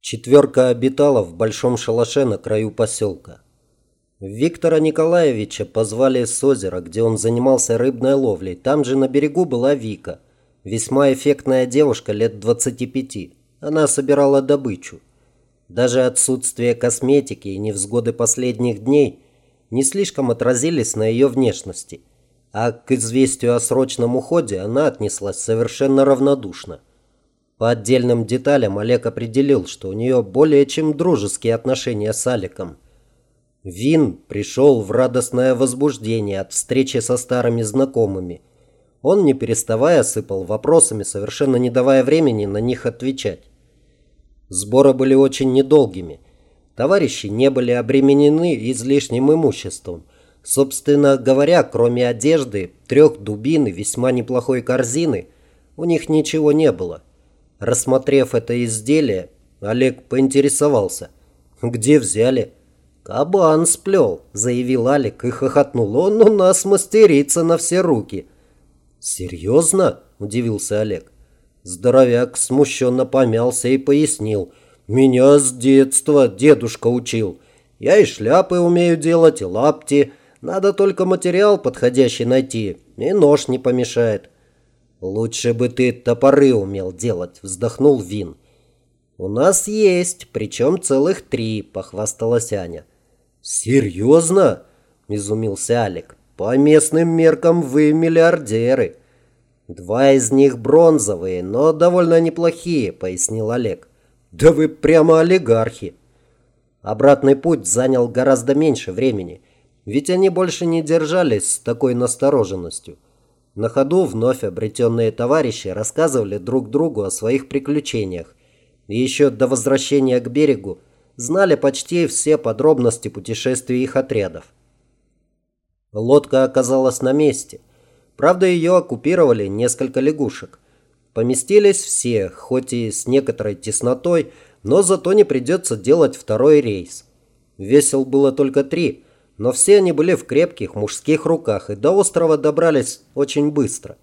Четверка обитала в большом шалаше на краю поселка. Виктора Николаевича позвали с озера, где он занимался рыбной ловлей. Там же на берегу была Вика, весьма эффектная девушка лет 25. Она собирала добычу. Даже отсутствие косметики и невзгоды последних дней не слишком отразились на ее внешности. А к известию о срочном уходе она отнеслась совершенно равнодушно. По отдельным деталям Олег определил, что у нее более чем дружеские отношения с Аликом. Вин пришел в радостное возбуждение от встречи со старыми знакомыми. Он, не переставая, сыпал вопросами, совершенно не давая времени на них отвечать. Сборы были очень недолгими. Товарищи не были обременены излишним имуществом. Собственно говоря, кроме одежды, трех дубин и весьма неплохой корзины, у них ничего не было. Рассмотрев это изделие, Олег поинтересовался. «Где взяли?» «Кабан сплел», – заявил Алик и хохотнул. «Он у нас мастерица на все руки». «Серьезно?» – удивился Олег. Здоровяк смущенно помялся и пояснил. «Меня с детства дедушка учил. Я и шляпы умею делать, и лапти. Надо только материал подходящий найти, и нож не помешает». «Лучше бы ты топоры умел делать», – вздохнул Вин. «У нас есть, причем целых три», – похвасталась Аня. «Серьезно?» – изумился Алик. «По местным меркам вы миллиардеры». «Два из них бронзовые, но довольно неплохие», – пояснил Олег. «Да вы прямо олигархи». Обратный путь занял гораздо меньше времени, ведь они больше не держались с такой настороженностью – на ходу вновь обретенные товарищи рассказывали друг другу о своих приключениях. И еще до возвращения к берегу знали почти все подробности путешествий их отрядов. Лодка оказалась на месте. Правда, ее оккупировали несколько лягушек. Поместились все, хоть и с некоторой теснотой, но зато не придется делать второй рейс. Весел было только три – но все они были в крепких мужских руках и до острова добрались очень быстро.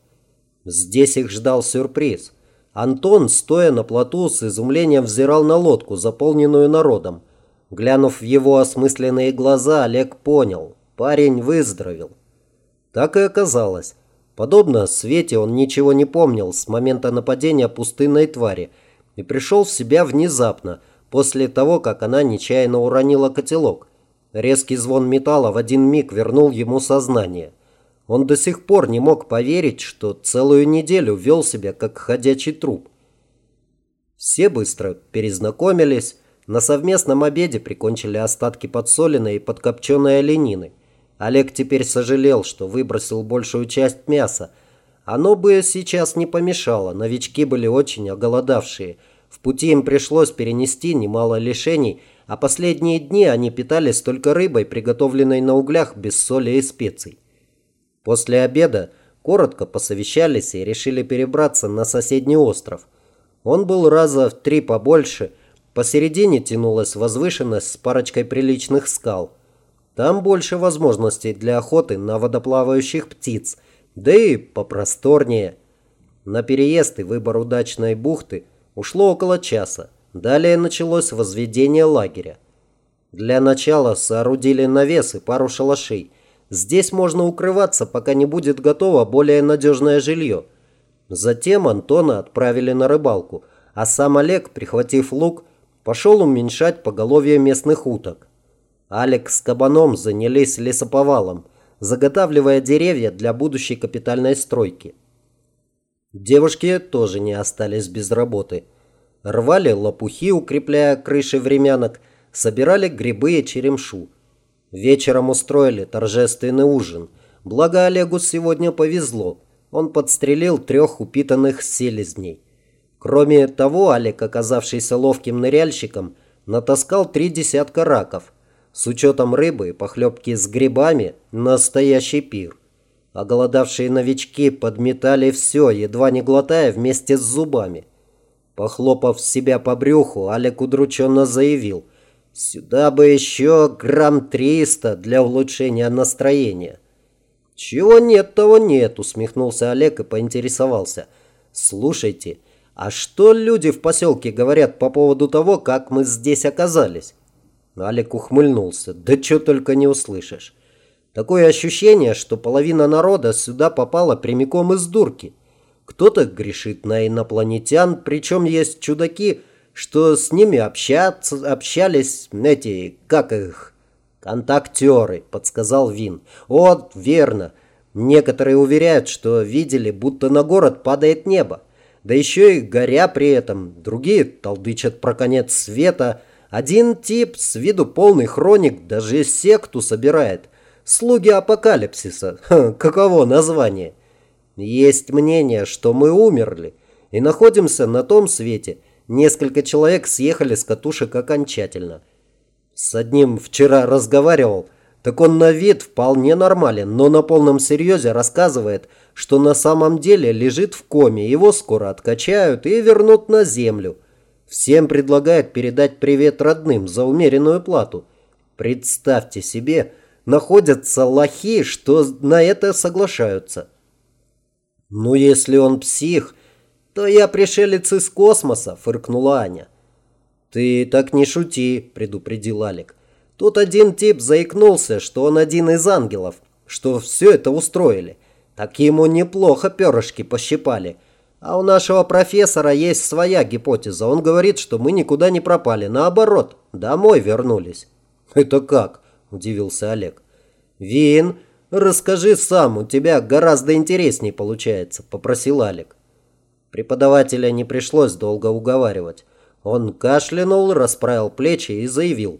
Здесь их ждал сюрприз. Антон, стоя на плоту, с изумлением взирал на лодку, заполненную народом. Глянув в его осмысленные глаза, Олег понял – парень выздоровел. Так и оказалось. Подобно Свете он ничего не помнил с момента нападения пустынной твари и пришел в себя внезапно, после того, как она нечаянно уронила котелок – Резкий звон металла в один миг вернул ему сознание. Он до сих пор не мог поверить, что целую неделю вел себя как ходячий труп. Все быстро перезнакомились. На совместном обеде прикончили остатки подсоленной и подкопченной оленины. Олег теперь сожалел, что выбросил большую часть мяса. Оно бы сейчас не помешало, новички были очень оголодавшие. В пути им пришлось перенести немало лишений – а последние дни они питались только рыбой, приготовленной на углях без соли и специй. После обеда коротко посовещались и решили перебраться на соседний остров. Он был раза в три побольше, посередине тянулась возвышенность с парочкой приличных скал. Там больше возможностей для охоты на водоплавающих птиц, да и попросторнее. На переезд и выбор удачной бухты ушло около часа. Далее началось возведение лагеря. Для начала соорудили навес и пару шалашей. Здесь можно укрываться, пока не будет готово более надежное жилье. Затем Антона отправили на рыбалку, а сам Олег, прихватив лук, пошел уменьшать поголовье местных уток. Алекс с кабаном занялись лесоповалом, заготавливая деревья для будущей капитальной стройки. Девушки тоже не остались без работы – рвали лопухи, укрепляя крыши времянок, собирали грибы и черемшу. Вечером устроили торжественный ужин. Благо Олегу сегодня повезло. Он подстрелил трех упитанных селезней. Кроме того, Олег, оказавшийся ловким ныряльщиком, натаскал три десятка раков. С учетом рыбы и похлебки с грибами – настоящий пир. Оголодавшие новички подметали все, едва не глотая вместе с зубами – Похлопав себя по брюху, Алек удрученно заявил. «Сюда бы еще грамм триста для улучшения настроения». «Чего нет, того нет», усмехнулся Олег и поинтересовался. «Слушайте, А что люди в поселке говорят по поводу того, как мы здесь оказались? Алик ухмыльнулся. Да что только не услышишь. Такое ощущение, что половина народа сюда попала прямиком из дурки. Кто-то грешит на инопланетян, причем есть чудаки, что с ними общаться, общались эти, как их, контактеры, подсказал Вин. Вот, верно. Некоторые уверяют, что видели, будто на город падает небо. Да еще и горя при этом. Другие толдычат про конец света. Один тип, с виду полный хроник, даже секту собирает. Слуги апокалипсиса. Ха, каково название? Есть мнение, что мы умерли и находимся на том свете. Несколько человек съехали с катушек окончательно. С одним вчера разговаривал, так он на вид вполне нормален, но на полном серьезе рассказывает, что на самом деле лежит в коме, его скоро откачают и вернут на землю. Всем предлагает передать привет родным за умеренную плату. Представьте себе, находятся лохи, что на это соглашаются. «Ну, если он псих, то я пришелец из космоса», – фыркнула Аня. «Ты так не шути», – предупредил Алик. «Тут один тип заикнулся, что он один из ангелов, что все это устроили. Так ему неплохо перышки пощипали. А у нашего профессора есть своя гипотеза. Он говорит, что мы никуда не пропали. Наоборот, домой вернулись». «Это как?» – удивился Олег. «Вин, «Расскажи сам, у тебя гораздо интересней получается», – попросил Алик. Преподавателя не пришлось долго уговаривать. Он кашлянул, расправил плечи и заявил.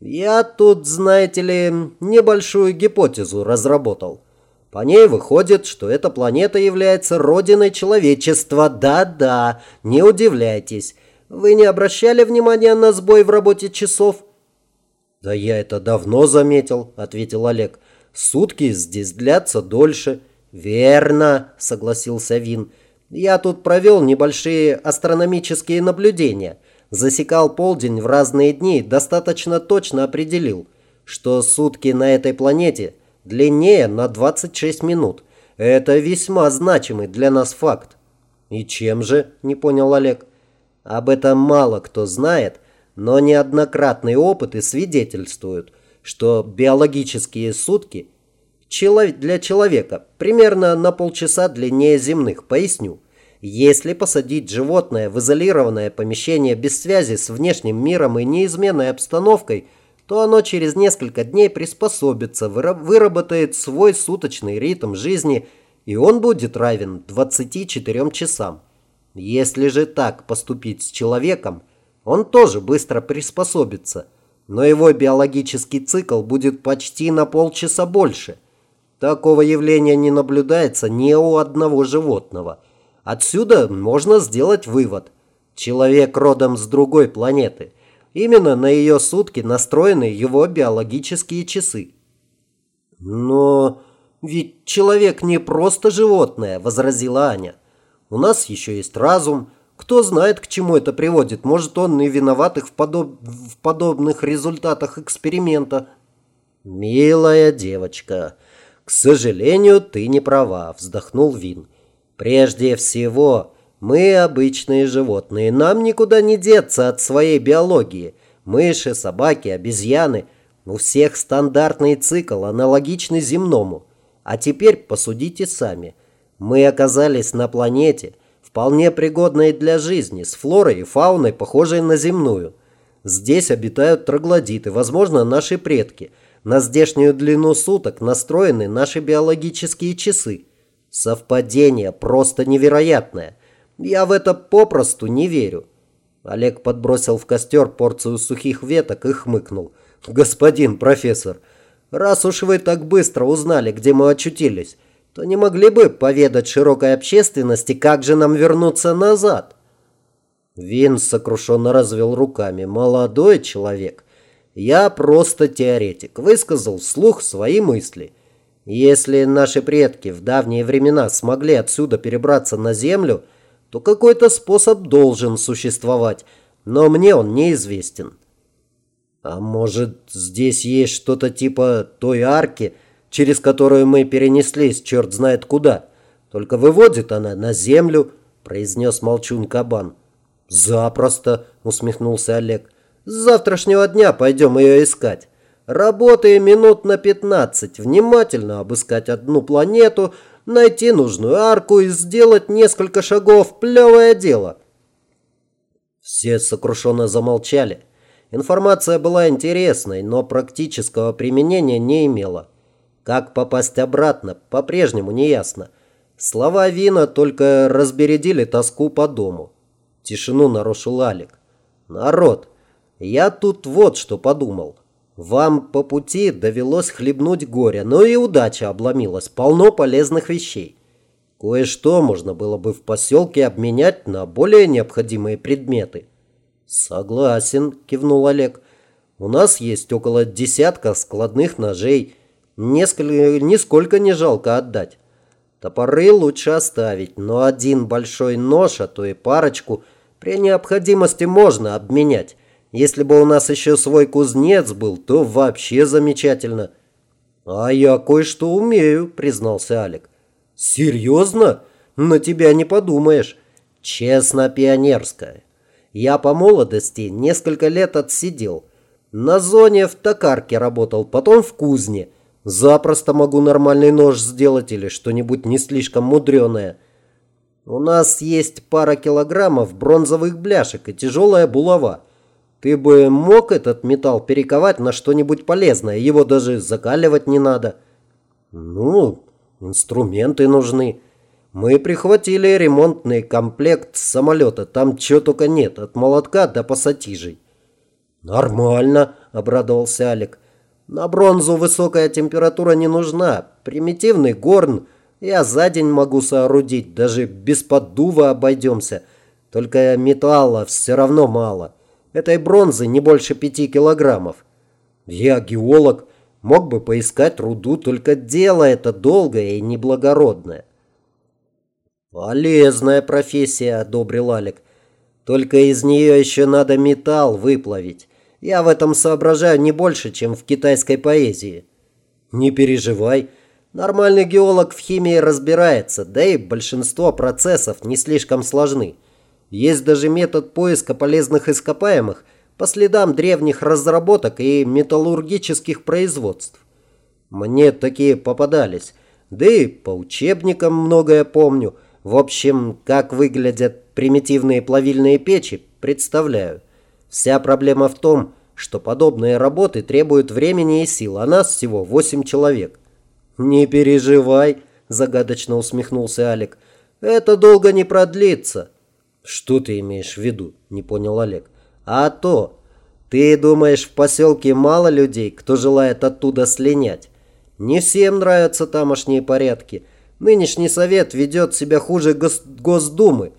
«Я тут, знаете ли, небольшую гипотезу разработал. По ней выходит, что эта планета является родиной человечества. Да-да, не удивляйтесь. Вы не обращали внимания на сбой в работе часов?» «Да я это давно заметил», – ответил Олег. Сутки здесь длятся дольше». «Верно», — согласился Вин. «Я тут провел небольшие астрономические наблюдения. Засекал полдень в разные дни и достаточно точно определил, что сутки на этой планете длиннее на 26 минут. Это весьма значимый для нас факт». «И чем же?» – не понял Олег. «Об этом мало кто знает, но неоднократные опыты свидетельствуют – что биологические сутки для человека примерно на полчаса длиннее земных. Поясню. Если посадить животное в изолированное помещение без связи с внешним миром и неизменной обстановкой, то оно через несколько дней приспособится, выработает свой суточный ритм жизни, и он будет равен 24 часам. Если же так поступить с человеком, он тоже быстро приспособится – но его биологический цикл будет почти на полчаса больше. Такого явления не наблюдается ни у одного животного. Отсюда можно сделать вывод. Человек родом с другой планеты. Именно на ее сутки настроены его биологические часы. «Но ведь человек не просто животное», – возразила Аня. «У нас еще есть разум». Кто знает, к чему это приводит. Может, он и виноват их в, подоб... в подобных результатах эксперимента. «Милая девочка, к сожалению, ты не права», – вздохнул Вин. «Прежде всего, мы обычные животные. Нам никуда не деться от своей биологии. Мыши, собаки, обезьяны – у всех стандартный цикл, аналогичный земному. А теперь посудите сами. Мы оказались на планете – вполне пригодной для жизни, с флорой и фауной, похожей на земную. Здесь обитают троглодиты, возможно, наши предки. На здешнюю длину суток настроены наши биологические часы. Совпадение просто невероятное. Я в это попросту не верю. Олег подбросил в костер порцию сухих веток и хмыкнул. «Господин профессор, раз уж вы так быстро узнали, где мы очутились, то не могли бы поведать широкой общественности, как же нам вернуться назад?» Винс сокрушенно развел руками. «Молодой человек, я просто теоретик, высказал вслух свои мысли. Если наши предки в давние времена смогли отсюда перебраться на Землю, то какой-то способ должен существовать, но мне он неизвестен». «А может, здесь есть что-то типа той арки, через которую мы перенеслись черт знает куда. Только выводит она на землю, – произнес молчун кабан. «Запросто!» – усмехнулся Олег. «С завтрашнего дня пойдем ее искать. Работаем минут на пятнадцать, внимательно обыскать одну планету, найти нужную арку и сделать несколько шагов. Плевое дело!» Все сокрушенно замолчали. Информация была интересной, но практического применения не имела. Как попасть обратно, по-прежнему не ясно. Слова Вина только разбередили тоску по дому. Тишину нарушил Алик. «Народ, я тут вот что подумал. Вам по пути довелось хлебнуть горе, но и удача обломилась, полно полезных вещей. Кое-что можно было бы в поселке обменять на более необходимые предметы». «Согласен», – кивнул Олег. «У нас есть около десятка складных ножей. Несколько, нисколько не жалко отдать. Топоры лучше оставить, но один большой нож, а то и парочку, при необходимости можно обменять. Если бы у нас еще свой кузнец был, то вообще замечательно». «А я кое-что умею», – признался Алик. «Серьезно? На тебя не подумаешь. Честно пионерская. Я по молодости несколько лет отсидел. На зоне в токарке работал, потом в кузне – Запросто могу нормальный нож сделать или что-нибудь не слишком мудреное. У нас есть пара килограммов бронзовых бляшек и тяжелая булава. Ты бы мог этот металл перековать на что-нибудь полезное, его даже закаливать не надо. Ну, инструменты нужны. Мы прихватили ремонтный комплект самолета, там чего только нет, от молотка до пассатижей. Нормально, обрадовался Алик. На бронзу высокая температура не нужна. Примитивный горн я за день могу соорудить, даже без поддува обойдемся. Только металла все равно мало. Этой бронзы не больше пяти килограммов. Я геолог, мог бы поискать руду, только дело это долгое и неблагородное. «Полезная профессия», — одобрил Алик. «Только из нее еще надо металл выплавить. Я в этом соображаю не больше, чем в китайской поэзии. Не переживай. Нормальный геолог в химии разбирается, да и большинство процессов не слишком сложны. Есть даже метод поиска полезных ископаемых по следам древних разработок и металлургических производств. Мне такие попадались. Да и по учебникам многое помню. В общем, как выглядят примитивные плавильные печи, представляю. Вся проблема в том, что подобные работы требуют времени и сил, а нас всего восемь человек. «Не переживай», – загадочно усмехнулся Алик. «Это долго не продлится». «Что ты имеешь в виду?» – не понял Олег. «А то. Ты думаешь, в поселке мало людей, кто желает оттуда слинять? Не всем нравятся тамошние порядки. Нынешний совет ведет себя хуже гос Госдумы.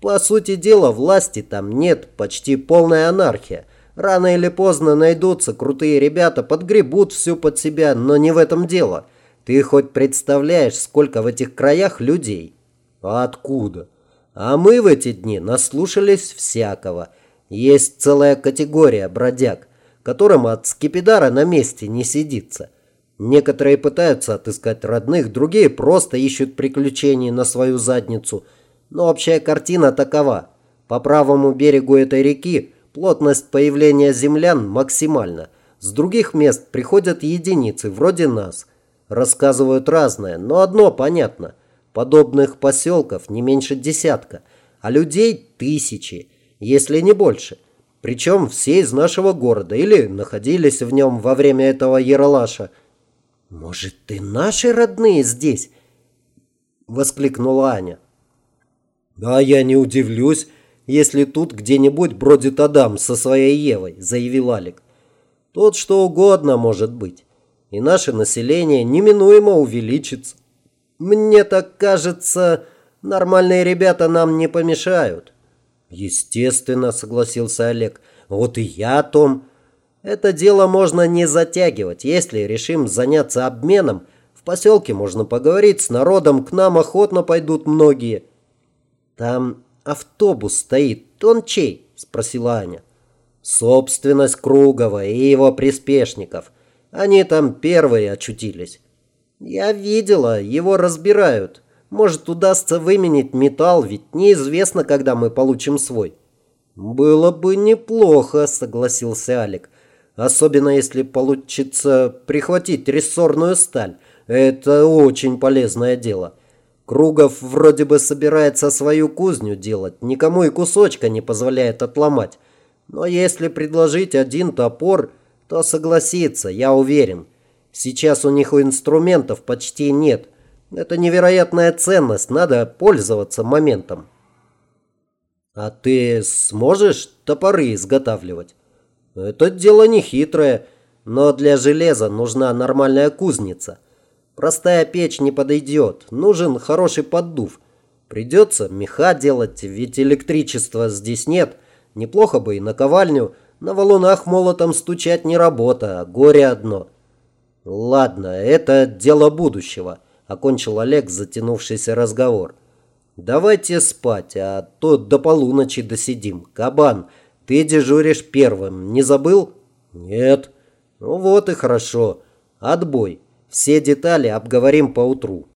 По сути дела, власти там нет, почти полная анархия. Рано или поздно найдутся крутые ребята, подгребут всю под себя, но не в этом дело. Ты хоть представляешь, сколько в этих краях людей? А откуда? А мы в эти дни наслушались всякого. Есть целая категория бродяг, которым от скипидара на месте не сидится. Некоторые пытаются отыскать родных, другие просто ищут приключений на свою задницу – но общая картина такова. По правому берегу этой реки плотность появления землян максимальна. С других мест приходят единицы, вроде нас. Рассказывают разное, но одно понятно. Подобных поселков не меньше десятка, а людей тысячи, если не больше. Причем все из нашего города или находились в нем во время этого яролаша. «Может, ты наши родные здесь?» – воскликнула Аня. «А я не удивлюсь, если тут где-нибудь бродит Адам со своей Евой», – заявил Алик. «Тут что угодно может быть, и наше население неминуемо увеличится. Мне так кажется, нормальные ребята нам не помешают». «Естественно», – согласился Олег. «Вот и я о том. Это дело можно не затягивать. Если решим заняться обменом, в поселке можно поговорить с народом, к нам охотно пойдут многие». «Там автобус стоит. Он чей?» – спросила Аня. «Собственность Кругова и его приспешников. Они там первые очутились». «Я видела, его разбирают. Может, удастся выменить металл, ведь неизвестно, когда мы получим свой». «Было бы неплохо», — согласился Алик. «Особенно если получится прихватить рессорную сталь. Это очень полезное дело». Кругов вроде бы собирается свою кузню делать, никому и кусочка не позволяет отломать. Но если предложить один топор, то согласится, я уверен. Сейчас у них у инструментов почти нет. Это невероятная ценность, надо пользоваться моментом. А ты сможешь топоры изготавливать? Это дело не хитрое, но для железа нужна нормальная кузница. Простая печь не подойдет, нужен хороший поддув. Придется меха делать, ведь электричества здесь нет. Неплохо бы и наковальню. На валунах молотом стучать не работа, а горе одно. Ладно, это дело будущего, окончил Олег затянувшийся разговор. Давайте спать, а то до полуночи досидим. Кабан, ты дежуришь первым, не забыл? Нет. Ну вот и хорошо. Отбой. Все детали обговорим поутру.